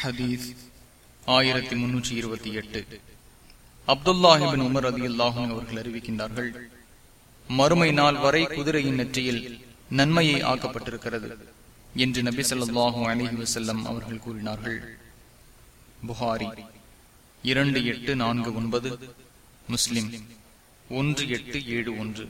ஹதீஸ் ஆயிரத்தி முன்னூற்றி இருபத்தி எட்டு. அப்துல்லாஹிபின் உமர் அதி அல்லாஹும் அவர்கள் அறிவிக்கின்றார்கள் மறுமை நாள் வரை குதிரையின் நெற்றியில் நன்மையை ஆக்கப்பட்டிருக்கிறது என்று நபி சொல்லாஹும் அலிஹி வசல்லம் அவர்கள் கூறினார்கள். புகாரி இரண்டு எட்டு நான்கு ஒன்பது முஸ்லிம் ஒன்று எட்டு ஏழு ஒன்று.